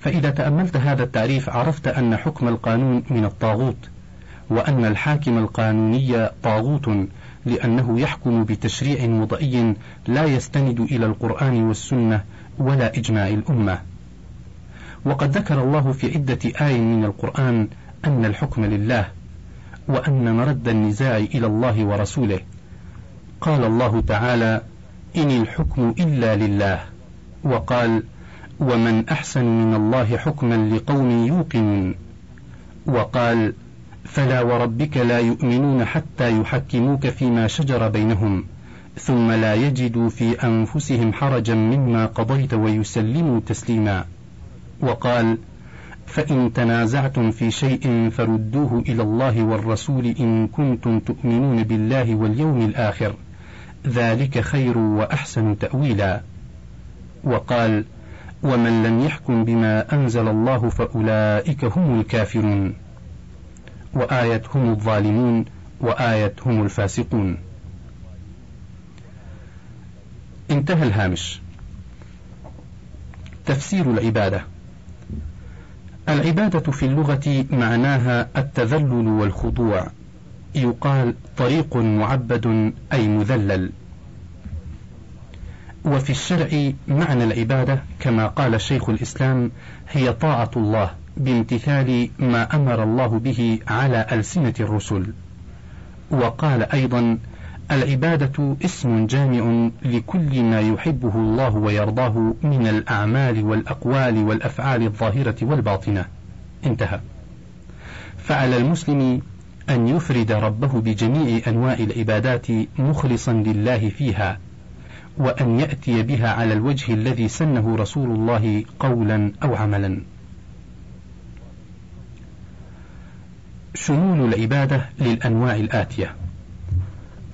فإذا تأملت هذا التعريف عرفت أن حكم القانون من الطاغوت وأن الحاكم القانوني طاغوت لأنه يحكم بتشريع وضعي لا يستند إلى القرآن والسنة ولا إجماع الأمة. وقد ذكر الله في عدة آي من القرآن أن الحكم لله وأن مرد النزاع إلى الله ورسوله. قال الله تعالى إن الحكم إلا لله وقال ومن أحسن من الله حكما لقوم يوقنون. وقال فلا وربك لا يؤمنون حتى يحكموك فيما شجر بينهم ثم لا يجدوا في أنفسهم حرجا مما قضيت ويسلموا تسليما. وقال فإن تنازعتم في شيء فردوه إلى الله والرسول إن كنتم تؤمنون بالله واليوم الآخر ذلك خير وأحسن تأويلا. وقال ومن لم يحكم بما أنزل الله فأولئك هم الكافرون. وآية هم الظالمون وآية هم الفاسقون. انتهى الهامش. تفسير العبادة. العبادة في اللغة معناها التذلل والخضوع. يقال طريق معبد أي مذلل. وفي الشرع معنى العبادة كما قال شيخ الإسلام هي طاعة الله بامتثال ما أمر الله به على ألسنة الرسل. وقال أيضا العبادة اسم جامع لكل ما يحبه الله ويرضاه من الأعمال والأقوال والأفعال الظاهرة والباطنة. انتهى. فعلى المسلم أن يفرد ربه بجميع أنواع العبادات مخلصا لله فيها وأن يأتي بها على الوجه الذي سنه رسول الله قولا أو عملا. شمول العبادة للأنواع الآتية.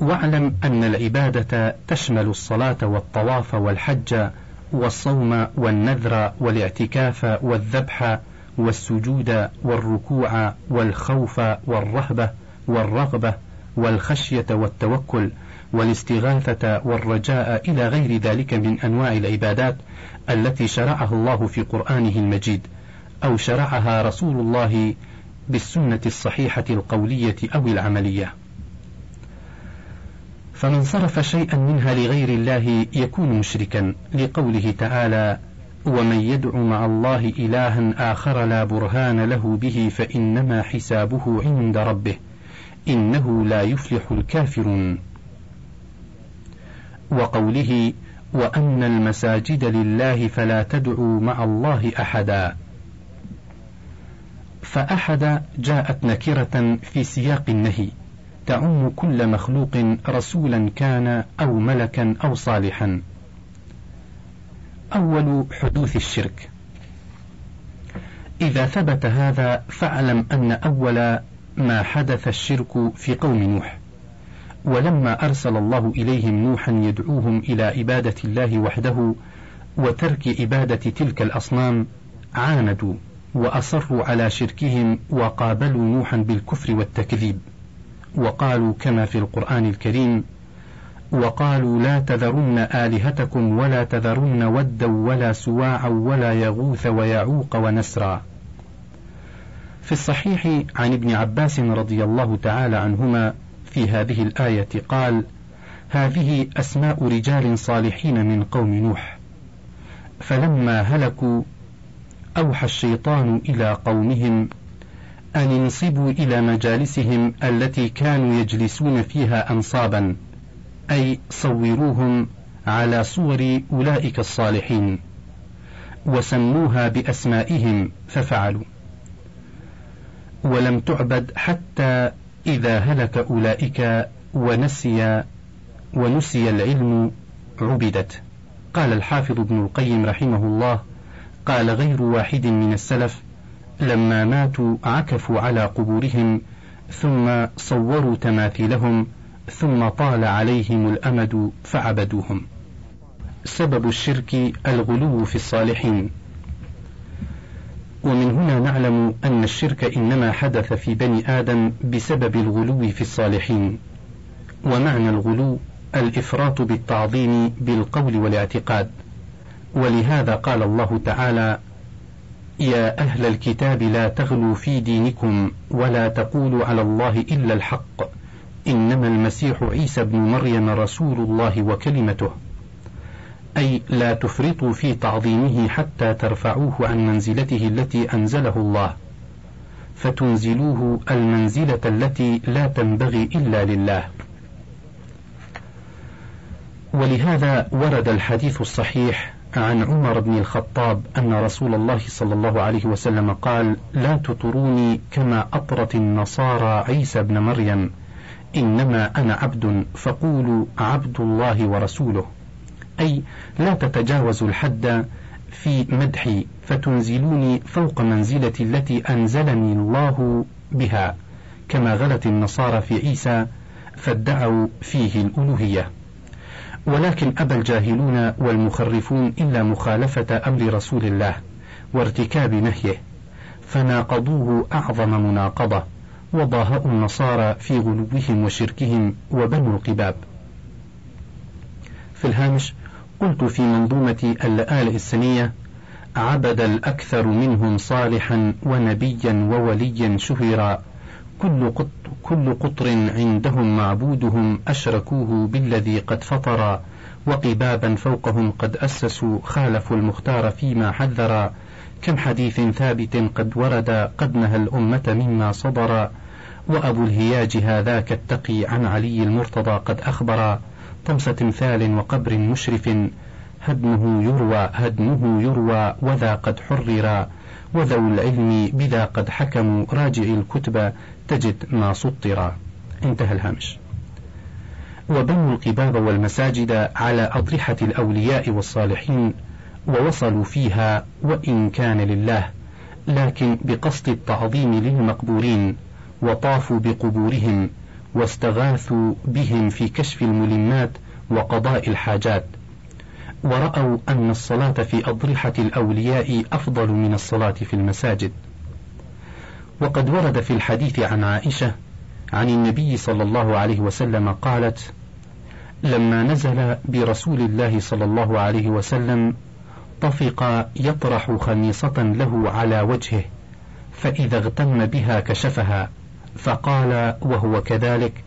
واعلم أن العبادة تشمل الصلاة والطواف والحج والصوم والنذر والاعتكاف والذبح والسجود والركوع والخوف والرهبة والرغبة والخشية والتوكل والاستغاثة والرجاء إلى غير ذلك من أنواع العبادات التي شرعها الله في قرآنه المجيد أو شرعها رسول الله بالسنة الصحيحة القولية أو العملية. فمن صرف شيئا منها لغير الله يكون مشركا لقوله تعالى: ومن يدع مع الله إلها آخر لا برهان له به فإنما حسابه عند ربه إنه لا يفلح الكافرون. وقوله: وأن المساجد لله فلا تدعوا مع الله أحدا. فأحد جاءت نكرة في سياق النهي تعم كل مخلوق رسولا كان أو ملكا أو صالحا. أول حدوث الشرك إذا ثبت هذا فاعلم أن أول ما حدث الشرك في قوم نوح ولما أرسل الله إليهم نوحا يدعوهم إلى عبادة الله وحده وترك عبادة تلك الأصنام عاندوا وأصروا على شركهم وقابلوا نوحا بالكفر والتكذيب. وقالوا كما في القرآن الكريم وقالوا لا تذرن آلهتكم ولا تذرن ودا ولا سواعا ولا يغوث ويعوق ونسرا. في الصحيح عن ابن عباس رضي الله تعالى عنهما في هذه الآية قال هذه أسماء رجال صالحين من قوم نوح فلما هلكوا أوحى الشيطان إلى قومهم أن انصبوا إلى مجالسهم التي كانوا يجلسون فيها أنصابا أي صوروهم على صور أولئك الصالحين وسموها بأسمائهم ففعلوا. ولم تعبد حتى إذا هلك أولئك ونسي ونسي العلم عبدت. قال الحافظ ابن القيم رحمه الله قال غير واحد من السلف لما ماتوا عكفوا على قبورهم ثم صوروا تماثيلهم ثم طال عليهم الأمد فعبدوهم. سبب الشرك الغلو في الصالحين. ومن هنا نعلم أن الشرك إنما حدث في بني آدم بسبب الغلو في الصالحين. ومعنى الغلو الإفراط بالتعظيم بالقول والاعتقاد. ولهذا قال الله تعالى يا أهل الكتاب لا تغلوا في دينكم ولا تقولوا على الله إلا الحق. إنما المسيح عيسى بن مريم رسول الله وكلمته. أي لا تفرطوا في تعظيمه حتى ترفعوه عن منزلته التي أنزله الله فتنزلوه المنزلة التي لا تنبغي إلا لله. ولهذا ورد الحديث الصحيح عن عمر بن الخطاب أن رسول الله صلى الله عليه وسلم قال لا تطروني كما أطرت النصارى عيسى بن مريم إنما أنا عبد فقولوا عبد الله ورسوله. أي لا تتجاوزوا الحد في مدحي فتنزلوني فوق منزلتي التي أنزلني الله بها كما غلت النصارى في عيسى فادعوا فيه الألوهية. ولكن أبى الجاهلون والمخرفون إلا مخالفة أمر رسول الله وارتكاب نهيه فناقضوه أعظم مناقضة وضاهأوا النصارى في غلوهم وشركهم وبنوا القباب. في الهامش قلت في منظومة الآلة السنية عبد الأكثر منهم صالحا ونبيا ووليا شهرا كل قط كل قطر عندهم معبودهم أشركوه بالذي قد فطر وقبابا فوقهم قد أسسوا خالفوا المختار فيما حذر كم حديث ثابت قد ورد قد نهى الأمة مما صدر وأبو الهياج هذاك التقي عن علي المرتضى قد أخبر. طمس تمثال وقبر مشرف هدمه يروى هدمه يروى وذا قد حرر وذو العلم بذا قد حكموا راجع الكتب تجد ما سطر انتهى الهامش. وبنوا القباب والمساجد على أضرحة الأولياء والصالحين ووصلوا فيها وإن كان لله لكن بقصد التعظيم للمقبورين وطافوا بقبورهم واستغاثوا بهم في كشف الملمات وقضاء الحاجات. ورأوا أن الصلاة في أضرحة الأولياء أفضل من الصلاة في المساجد. وقد ورد في الحديث عن عائشة عن النبي صلى الله عليه وسلم قالت لما نزل برسول الله صلى الله عليه وسلم طفق يطرح خميصة له على وجهه فإذا اغتم بها كشفها. فقال وهو كذلك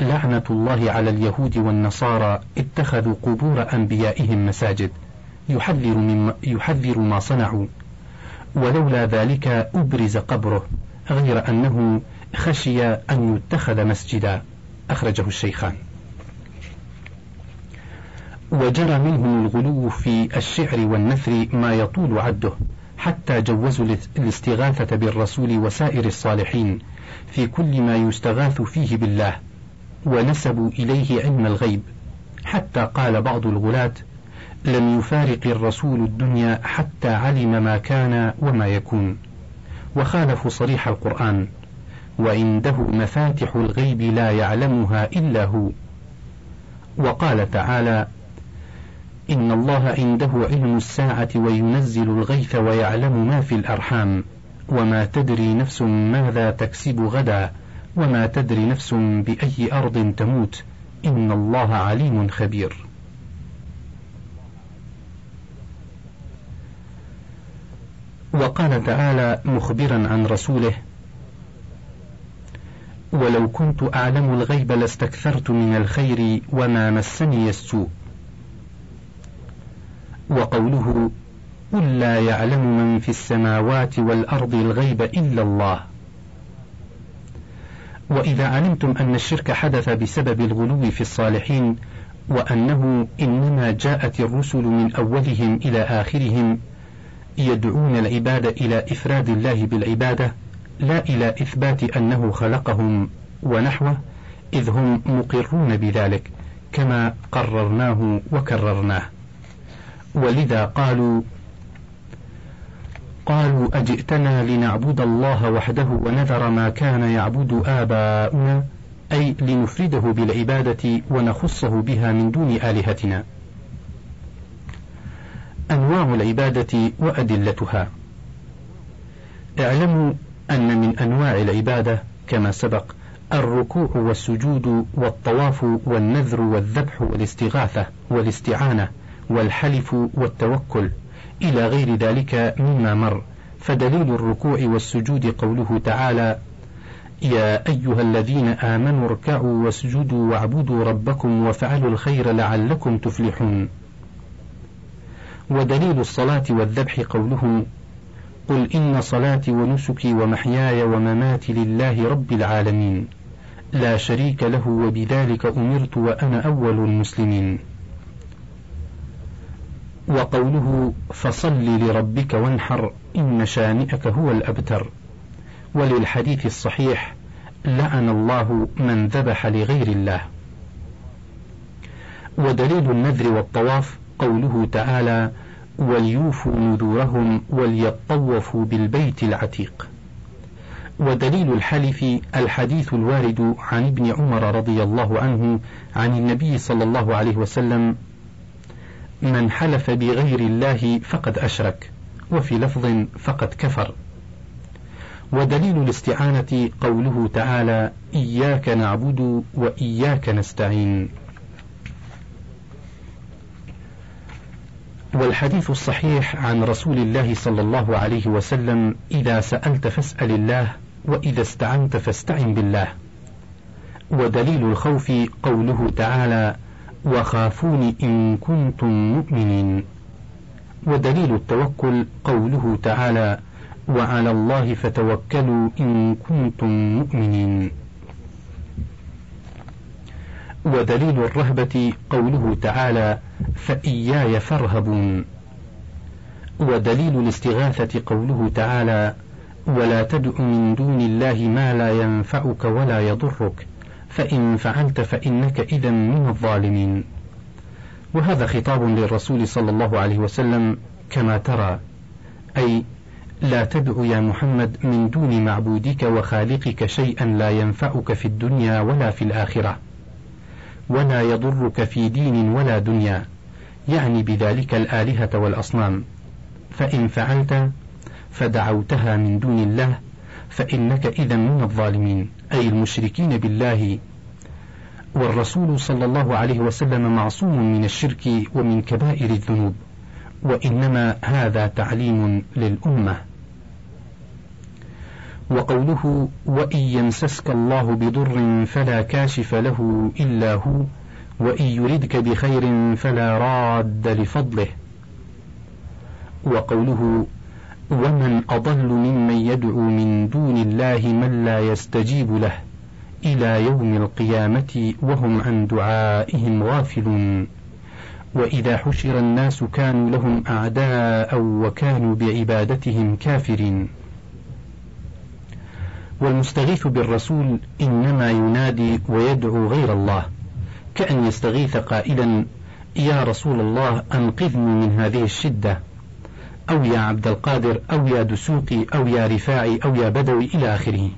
لعنة الله على اليهود والنصارى اتخذوا قبور أنبيائهم مساجد يحذر, من يحذر ما صنعوا. ولولا ذلك أبرز قبره غير أنه خشي أن يتخذ مسجدا. أخرجه الشيخان. وجرى منهم الغلو في الشعر والنثر ما يطول عده حتى جوزوا الاستغاثة بالرسول وسائر الصالحين. في كل ما يستغاث فيه بالله ونسبوا إليه علم الغيب. حتى قال بعض الغلاة لم يفارق الرسول الدنيا حتى علم ما كان وما يكون. وخالفوا صريح القرآن وعنده مفاتح الغيب لا يعلمها إلا هو. وقال تعالى إن الله عنده علم الساعة وينزل الغيث ويعلم ما في الأرحام. وما تدري نفس ماذا تكسب غدا وما تدري نفس بأي أرض تموت. إن الله عليم خبير. وقال تعالى مخبرا عن رسوله ولو كنت أعلم الغيب لاستكثرت من الخير وما مسني السوء. وقوله قل لا يعلم من في السماوات والأرض الغيب إلا الله. وإذا علمتم أن الشرك حدث بسبب الغلو في الصالحين وأنه إنما جاءت الرسل من أولهم إلى آخرهم يدعون العباد إلى إفراد الله بالعبادة لا إلى إثبات أنه خلقهم ونحوه إذ هم مقرون بذلك كما قررناه وكررناه. ولذا قالوا قالوا أجئتنا لنعبد الله وحده ونذر ما كان يعبد آباؤنا أي لنفرده بالعبادة ونخصه بها من دون آلهتنا. أنواع العبادة وأدلتها. اعلموا أن من أنواع العبادة كما سبق الركوع والسجود والطواف والنذر والذبح والاستغاثة والاستعانة والحلف والتوكل إلى غير ذلك مما مر. فدليل الركوع والسجود قوله تعالى يا أيها الذين آمنوا اركعوا واسجدوا واعبدوا ربكم وافعلوا الخير لعلكم تفلحون. ودليل الصلاة والذبح قوله قل إن صلاتي ونسكي ومحياي ومماتي لله رب العالمين. لا شريك له وبذلك أمرت وأنا أول المسلمين. وقوله فصل لربك وانحر إن شانئك هو الأبتر. وللحديث الصحيح لعن الله من ذبح لغير الله. ودليل النذر والطواف قوله تعالى وليوفوا نذورهم وليطوفوا بالبيت العتيق ودليل الحلف الحديث الوارد عن ابن عمر رضي الله عنه عن النبي صلى الله عليه وسلم من حلف بغير الله فقد أشرك وفي لفظ فقد كفر. ودليل الاستعانة قوله تعالى إياك نعبد وإياك نستعين. والحديث الصحيح عن رسول الله صلى الله عليه وسلم إذا سألت فاسأل الله وإذا استعنت فاستعن بالله. ودليل الخوف قوله تعالى وخافون إن كنتم مؤمنين. ودليل التوكل قوله تعالى وعلى الله فتوكلوا إن كنتم مؤمنين. ودليل الرهبة قوله تعالى فإياي فارهبون. ودليل الاستغاثة قوله تعالى ولا تدع من دون الله ما لا ينفعك ولا يضرك. فإن فعلت فإنك إذا من الظالمين. وهذا خطاب للرسول صلى الله عليه وسلم كما ترى أي لا تدع يا محمد من دون معبودك وخالقك شيئا لا ينفعك في الدنيا ولا في الآخرة ولا يضرك في دين ولا دنيا يعني بذلك الآلهة والأصنام. فإن فعلت فدعوتها من دون الله فإنك إذا من الظالمين. أي المشركين بالله. والرسول صلى الله عليه وسلم معصوم من الشرك ومن كبائر الذنوب وإنما هذا تعليم للأمة. وقوله وإن يمسسك الله بضر فلا كاشف له إلا هو وإن يردك بخير فلا راد لفضله وقوله ومن أضل ممن يدعو من دون الله من لا يستجيب له إلى يوم القيامة وهم عن دعائهم غافلون وإذا حشر الناس كانوا لهم أعداء وكانوا بعبادتهم كافرين والمستغيث بالرسول إنما ينادي ويدعو غير الله كأن يستغيث قائلا يا رسول الله أنقذني من هذه الشدة أو يا عبد القادر أو يا دسوقي أو يا رفاعي أو يا بدوي إلى آخره.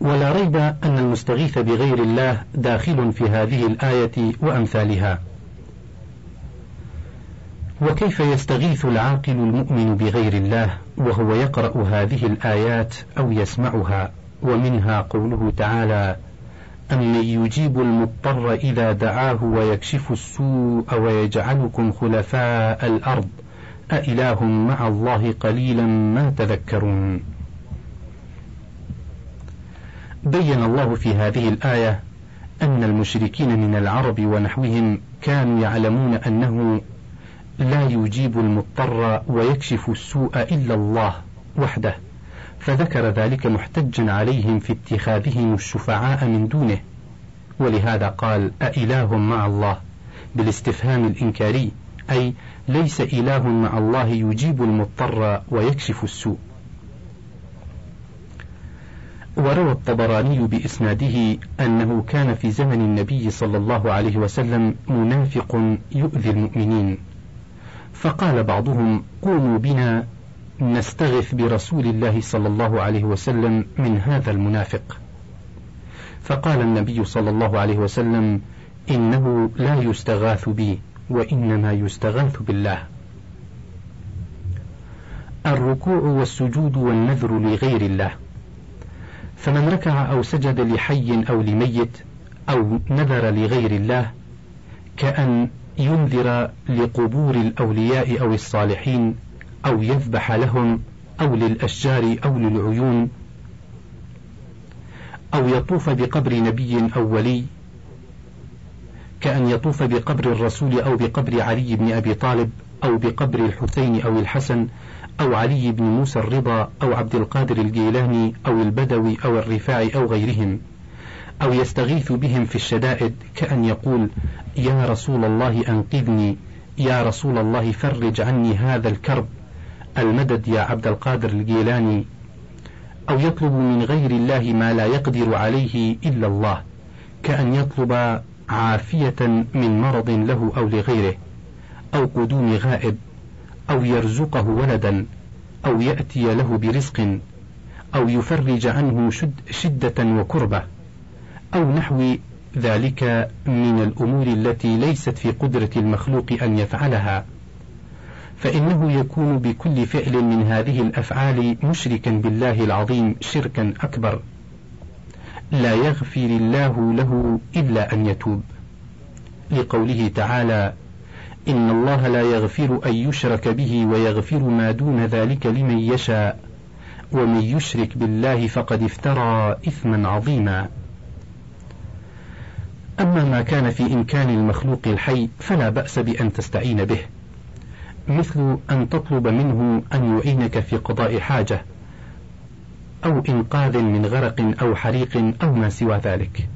ولا ريب أن المستغيث بغير الله داخل في هذه الآية وأمثالها. وكيف يستغيث العاقل المؤمن بغير الله وهو يقرأ هذه الآيات أو يسمعها؟ ومنها قوله تعالى أمن يجيب المضطر إذا دعاه ويكشف السوء ويجعلكم خلفاء الأرض. أإله مع الله قليلا ما تذكرون. بين الله في هذه الآية أن المشركين من العرب ونحوهم كانوا يعلمون أنه لا يجيب المضطر ويكشف السوء إلا الله وحده فذكر ذلك محتجا عليهم في اتخاذهم الشفعاء من دونه. ولهذا قال أإله مع الله بالاستفهام الإنكاري أي ليس إله مع الله يجيب المضطر ويكشف السوء. وروى الطبراني بإسناده أنه كان في زمن النبي صلى الله عليه وسلم منافق يؤذي المؤمنين. فقال بعضهم قوموا بنا نستغث برسول الله صلى الله عليه وسلم من هذا المنافق. فقال النبي صلى الله عليه وسلم إنه لا يستغاث بي. وإنما يستغاث بالله. الركوع والسجود والنذر لغير الله. فمن ركع أو سجد لحي أو لميت أو نذر لغير الله كأن ينذر لقبور الأولياء أو الصالحين أو يذبح لهم أو للأشجار أو للعيون أو يطوف بقبر نبي أو ولي كأن يطوف بقبر الرسول أو بقبر علي بن أبي طالب أو بقبر الحسين أو الحسن أو علي بن موسى الرضا أو عبد القادر الجيلاني أو البدوي أو الرفاعي أو غيرهم أو يستغيث بهم في الشدائد كأن يقول يا رسول الله أنقذني يا رسول الله فرج عني هذا الكرب المدد يا عبد القادر الجيلاني. أو يطلب من غير الله ما لا يقدر عليه إلا الله كأن يطلب عافية من مرض له أو لغيره أو قدوم غائب أو يرزقه ولدا أو يأتي له برزق أو يفرج عنه شد شدة وكربة أو نحو ذلك من الأمور التي ليست في قدرة المخلوق أن يفعلها. فإنه يكون بكل فعل من هذه الأفعال مشركا بالله العظيم شركا أكبر. لا يغفر الله له إلا أن يتوب. لقوله تعالى إن الله لا يغفر أن يشرك به ويغفر ما دون ذلك لمن يشاء ومن يشرك بالله فقد افترى إثما عظيما. أما ما كان في إمكان المخلوق الحي فلا بأس بأن تستعين به مثل أن تطلب منه أن يعينك في قضاء حاجة أو إنقاذ من غرق أو حريق أو ما سوى ذلك.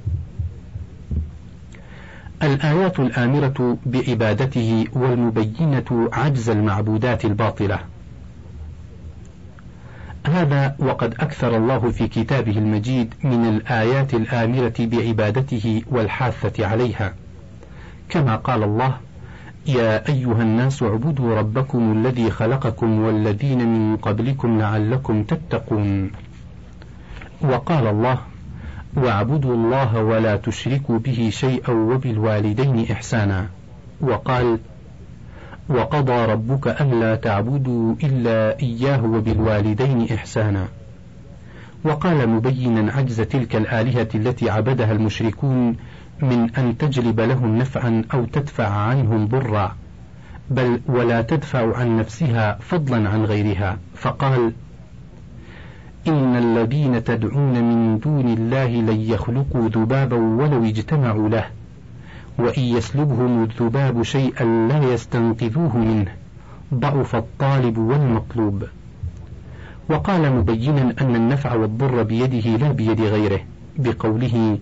الآيات الآمرة بعبادته والمبينة عجز المعبودات الباطلة. هذا وقد أكثر الله في كتابه المجيد من الآيات الآمرة بعبادته والحاثة عليها. كما قال الله يا أيها الناس اعبدوا ربكم الذي خلقكم والذين من قبلكم لعلكم تتقون. وقال الله واعبدوا الله ولا تشركوا به شيئا وبالوالدين إحسانا. وقال وقضى ربك ألا تعبدوا إلا إياه وبالوالدين إحسانا. وقال مبينا عجز تلك الآلهة التي عبدها المشركون من أن تجلب لهم نفعا أو تدفع عنهم ضرا بل ولا تدفع عن نفسها فضلا عن غيرها. فقال إن الذين تدعون من دون الله لن يخلقوا ذبابا ولو اجتمعوا له وإن يسلبهم الذباب شيئا لا يستنقذوه منه ضعف الطالب والمطلوب. وقال مبينا أن النفع والضر بيده لا بيد غيره بقوله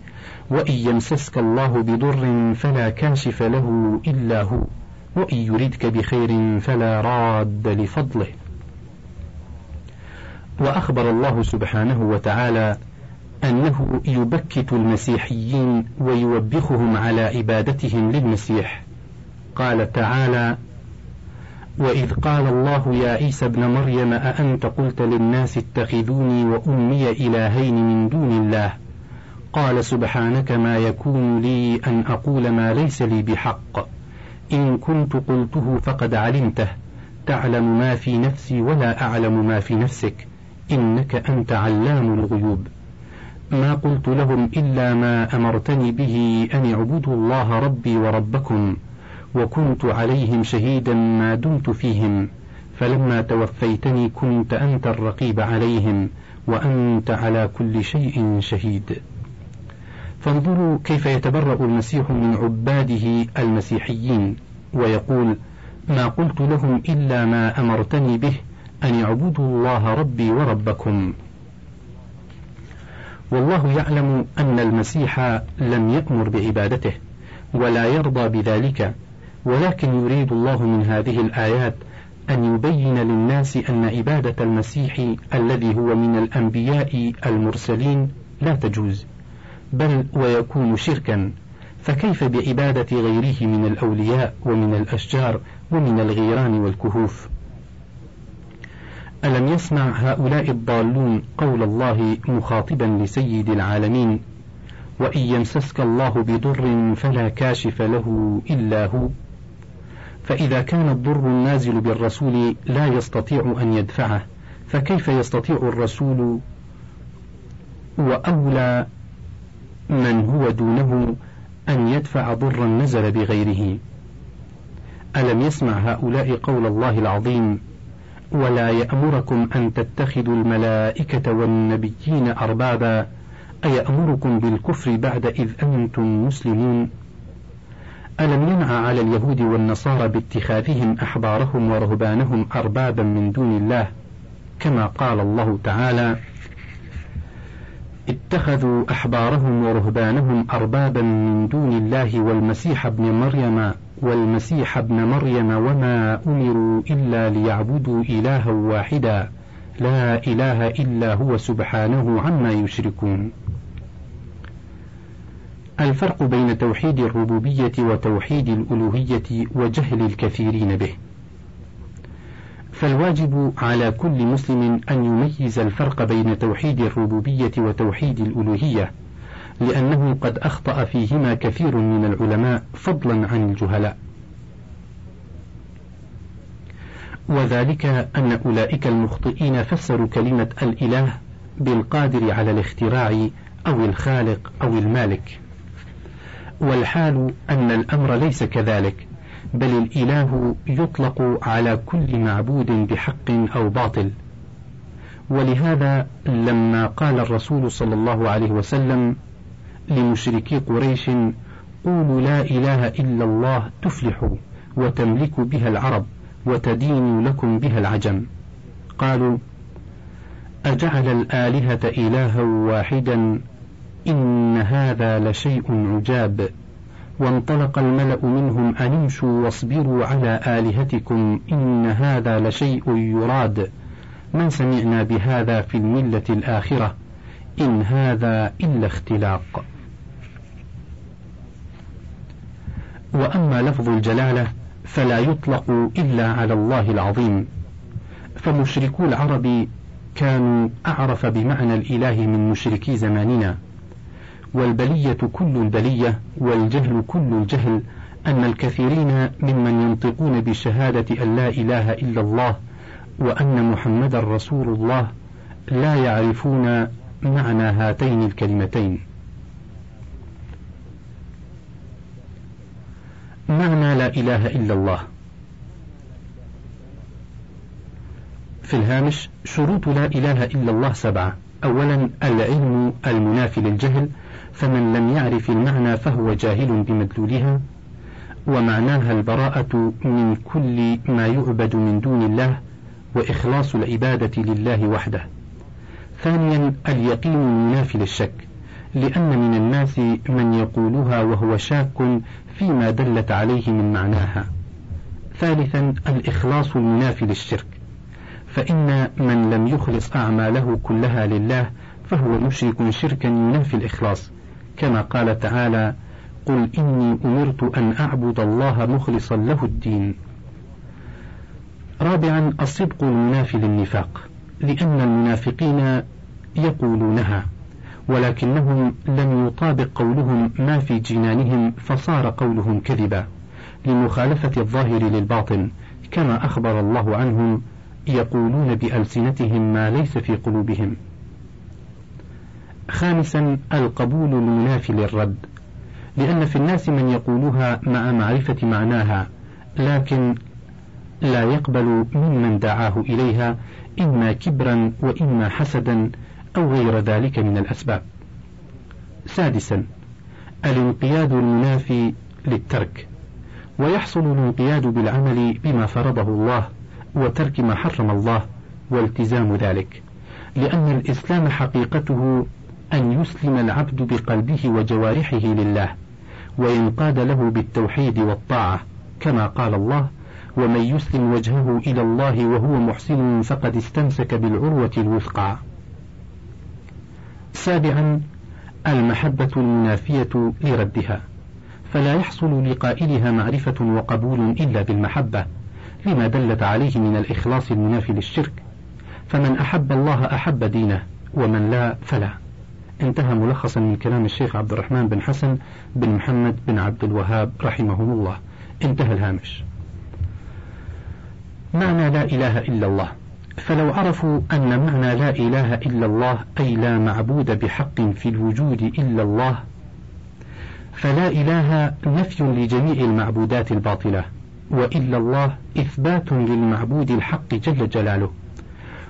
وإن يمسسك الله بضر فلا كاشف له إلا هو وإن يردك بخير فلا راد لفضله. وأخبر الله سبحانه وتعالى أنه يبكت المسيحيين ويوبخهم على عبادتهم للمسيح. قال تعالى وإذ قال الله يا عيسى ابن مريم أأنت قلت للناس اتخذوني وأمي إلهين من دون الله؟ قال سبحانك ما يكون لي أن أقول ما ليس لي بحق. إن كنت قلته فقد علمته. تعلم ما في نفسي ولا أعلم ما في نفسك. إنك أنت علام الغيوب. ما قلت لهم إلا ما أمرتني به أن اعبدوا الله ربي وربكم وكنت عليهم شهيدا ما دمت فيهم فلما توفيتني كنت أنت الرقيب عليهم وأنت على كل شيء شهيد. فانظروا كيف يتبرأ المسيح من عباده المسيحيين ويقول ما قلت لهم إلا ما أمرتني به أن اعبدوا الله ربي وربكم. والله يعلم أن المسيح لم يأمر بعبادته ولا يرضى بذلك ولكن يريد الله من هذه الآيات أن يبين للناس أن عبادة المسيح الذي هو من الأنبياء المرسلين لا تجوز بل ويكون شركا. فكيف بعبادة غيره من الأولياء ومن الأشجار ومن الغيران والكهوف؟ ألم يسمع هؤلاء الضالون قول الله مخاطبا لسيد العالمين؟ وإن يمسسك الله بضر فلا كاشف له إلا هو. فإذا كان الضر النازل بالرسول لا يستطيع أن يدفعه فكيف يستطيع الرسول؟ وأولى من هو دونه أن يدفع ضرا نزل بغيره. ألم يسمع هؤلاء قول الله العظيم؟ ولا يأمركم أن تتخذوا الملائكة والنبيين أربابا أيأمركم بالكفر بعد إذ أنتم مسلمون؟ ألم ينع على اليهود والنصارى باتخاذهم أحبارهم ورهبانهم أربابا من دون الله كما قال الله تعالى اتخذوا أحبارهم ورهبانهم أربابا من دون الله والمسيح ابن مريم. والمسيح ابن مريم وما أمروا إلا ليعبدوا إلها واحدا. لا إله إلا هو سبحانه عما يشركون. الفرق بين توحيد الربوبية وتوحيد الألوهية وجهل الكثيرين به. فالواجب على كل مسلم أن يميز الفرق بين توحيد الربوبية وتوحيد الألوهية. لأنه قد أخطأ فيهما كثير من العلماء فضلا عن الجهلاء. وذلك أن أولئك المخطئين فسروا كلمة الإله بالقادر على الاختراع أو الخالق أو المالك. والحال أن الأمر ليس كذلك بل الإله يطلق على كل معبود بحق أو باطل. ولهذا لما قال الرسول صلى الله عليه وسلم لمشركي قريش قولوا لا إله إلا الله تفلحوا وتملك بها العرب وتدين لكم بها العجم. قالوا أجعل الآلهة إلها واحدا إن هذا لشيء عجاب. وانطلق الملأ منهم أن امشوا واصبروا على آلهتكم إن هذا لشيء يراد. من سمعنا بهذا في الملة الآخرة؟ إن هذا إلا اختلاق. وأما لفظ الجلالة فلا يطلق إلا على الله العظيم. فمشركو العرب كانوا أعرف بمعنى الإله من مشركي زماننا. والبلية كل البلية والجهل كل الجهل. أن الكثيرين ممن ينطقون بشهادة أن لا إله إلا الله وأن محمدا رسول الله لا يعرفون معنى هاتين الكلمتين. معنى لا إله إلا الله. في الهامش شروط لا إله إلا الله سبعة. أولا العلم المنافي للجهل فمن لم يعرف المعنى فهو جاهل بمدلولها. ومعناها البراءة من كل ما يعبد من دون الله وإخلاص العبادة لله وحده. ثانيا اليقين المنافي للشك. لأن من الناس من يقولها وهو شاك فيما دلت عليه من معناها. ثالثا الإخلاص المنافي للشرك. فإن من لم يخلص أعماله كلها لله فهو مشرك شركا ينافي الإخلاص. كما قال تعالى قل إني أمرت أن أعبد الله مخلصا له الدين. رابعا الصدق المنافي للنفاق. لأن المنافقين يقولونها. ولكنهم لم يطابق قولهم ما في جنانهم فصار قولهم كذبا. لمخالفة الظاهر للباطن كما أخبر الله عنهم يقولون بألسنتهم ما ليس في قلوبهم. خامسا القبول المنافي للرد. لأن في الناس من يقولها مع معرفة معناها لكن لا يقبل ممن دعاه إليها إما كبرا وإما حسدا أو غير ذلك من الأسباب. سادسا الانقياد المنافي للترك ويحصل الانقياد بالعمل بما فرضه الله وترك ما حرم الله والتزام ذلك لأن الإسلام حقيقته أن يسلم العبد بقلبه وجوارحه لله وينقاد له بالتوحيد والطاعة كما قال الله ومن يسلم وجهه إلى الله وهو محسن فقد استمسك بالعروة الوثقى سابعا المحبة المنافية لردها فلا يحصل لقائلها معرفة وقبول إلا بالمحبة لما دلت عليه من الإخلاص المنافي للشرك. فمن أحب الله أحب دينه ومن لا فلا. انتهى ملخصا من كلام الشيخ عبد الرحمن بن حسن بن محمد بن عبد الوهاب رحمهم الله. انتهى الهامش. معنى لا إله إلا الله. فلو عرفوا أن معنى لا إله إلا الله أي لا معبود بحق في الوجود إلا الله فلا إله نفي لجميع المعبودات الباطلة وإلا الله إثبات للمعبود الحق جل جلاله.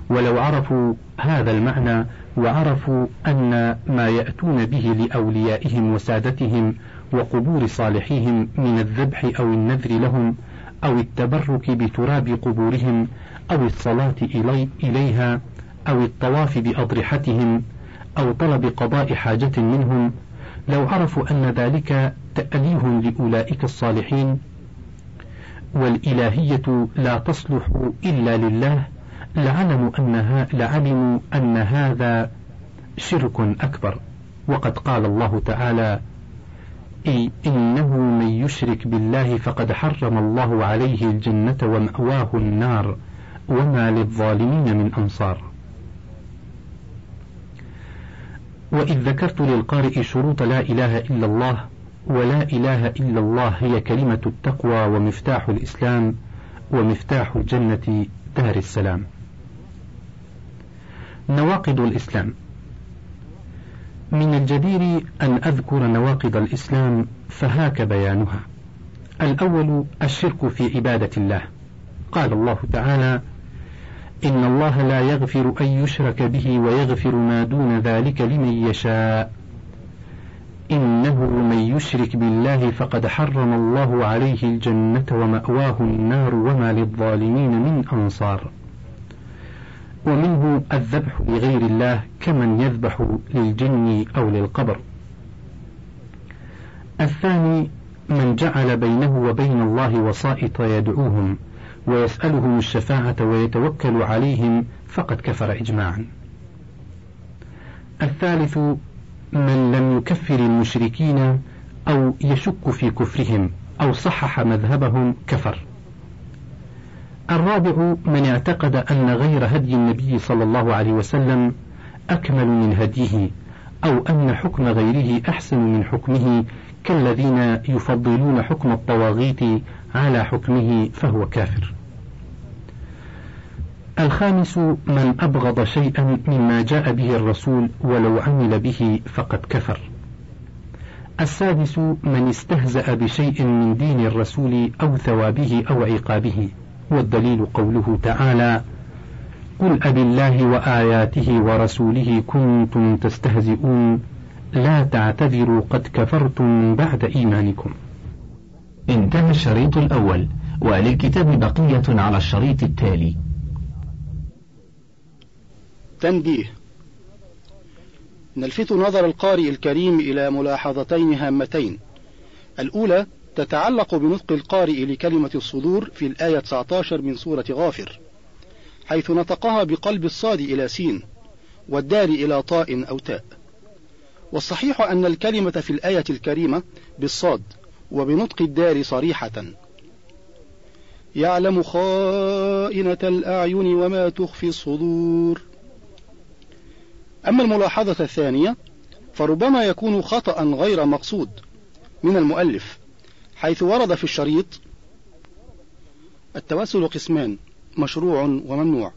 ولو عرفوا هذا المعنى وعرفوا أن ما يأتون به لأوليائهم وسادتهم وقبور صالحيهم من الذبح أو النذر لهم أو التبرك بتراب قبورهم أو الصلاة إلي إليها أو الطواف بأضرحتهم أو طلب قضاء حاجة منهم. لو عرفوا أن ذلك تأليه لأولئك الصالحين. والإلهية لا تصلح إلا لله. لعلموا أنها لعلموا أن هذا شرك أكبر. وقد قال الله تعالى إي إنه من يشرك بالله فقد حرم الله عليه الجنة ومأواه النار. وما للظالمين من أنصار. وإذ ذكرت للقارئ شروط لا إله إلا الله ولا إله إلا الله هي كلمة التقوى ومفتاح الإسلام ومفتاح الجنة دار السلام. نواقض الإسلام. من الجدير أن أذكر نواقض الإسلام فهاك بيانها. الأول الشرك في عبادة الله. قال الله تعالى إن الله لا يغفر أن يشرك به ويغفر ما دون ذلك لمن يشاء. إنه من يشرك بالله فقد حرم الله عليه الجنة ومأواه النار وما للظالمين من أنصار. ومنه الذبح لغير الله كمن يذبح للجن أو للقبر. الثاني من جعل بينه وبين الله وسائط يدعوهم. ويسألهم الشفاعة ويتوكل عليهم فقد كفر إجماعا. الثالث من لم يكفر المشركين أو يشك في كفرهم أو صحح مذهبهم كفر. الرابع من اعتقد أن غير هدي النبي صلى الله عليه وسلم أكمل من هديه أو أن حكم غيره أحسن من حكمه كالذين يفضلون حكم الطواغيت على حكمه فهو كافر. الخامس من أبغض شيئا مما جاء به الرسول ولو عمل به فقد كفر. السادس من استهزأ بشيء من دين الرسول أو ثوابه أو عقابه. والدليل قوله تعالى قل أب الله وآياته ورسوله كنتم تستهزئون. لا تعتذروا قد كفرتم بعد إيمانكم. انتهى الشريط الأول وللكتاب بقية على الشريط التالي. تنبيه. نلفت نظر القارئ الكريم إلى ملاحظتين هامتين. الأولى تتعلق بنطق القارئ لكلمة الصدور في الآية 19 من سورة غافر. حيث نطقها بقلب الصاد إلى سين والدار إلى طاء أو تاء. والصحيح أن الكلمة في الآية الكريمة بالصاد وبنطق الدار صريحة. يعلم خائنة الأعين وما تخفي الصدور. أما الملاحظة الثانية فربما يكون خطأ غير مقصود من المؤلف حيث ورد في الشريط التوسل قسمان. مشروع وممنوع.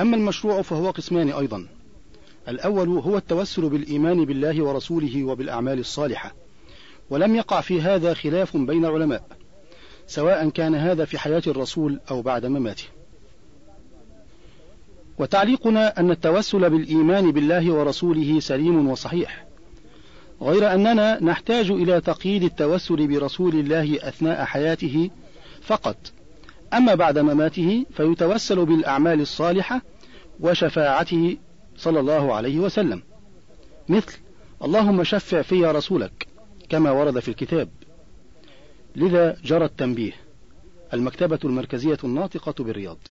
أما المشروع فهو قسمان أيضا. الأول هو التوسل بالإيمان بالله ورسوله وبالأعمال الصالحة ولم يقع في هذا خلاف بين العلماء سواء كان هذا في حياة الرسول أو بعد مماته. وتعليقنا أن التوسل بالإيمان بالله ورسوله سليم وصحيح غير أننا نحتاج إلى تقييد التوسل برسول الله أثناء حياته فقط أما بعد مماته فيتوسل بالأعمال الصالحة وشفاعته صلى الله عليه وسلم. مثل اللهم شفع في رسولك كما ورد في الكتاب. لذا جرى التنبيه المكتبة المركزية الناطقة بالرياض.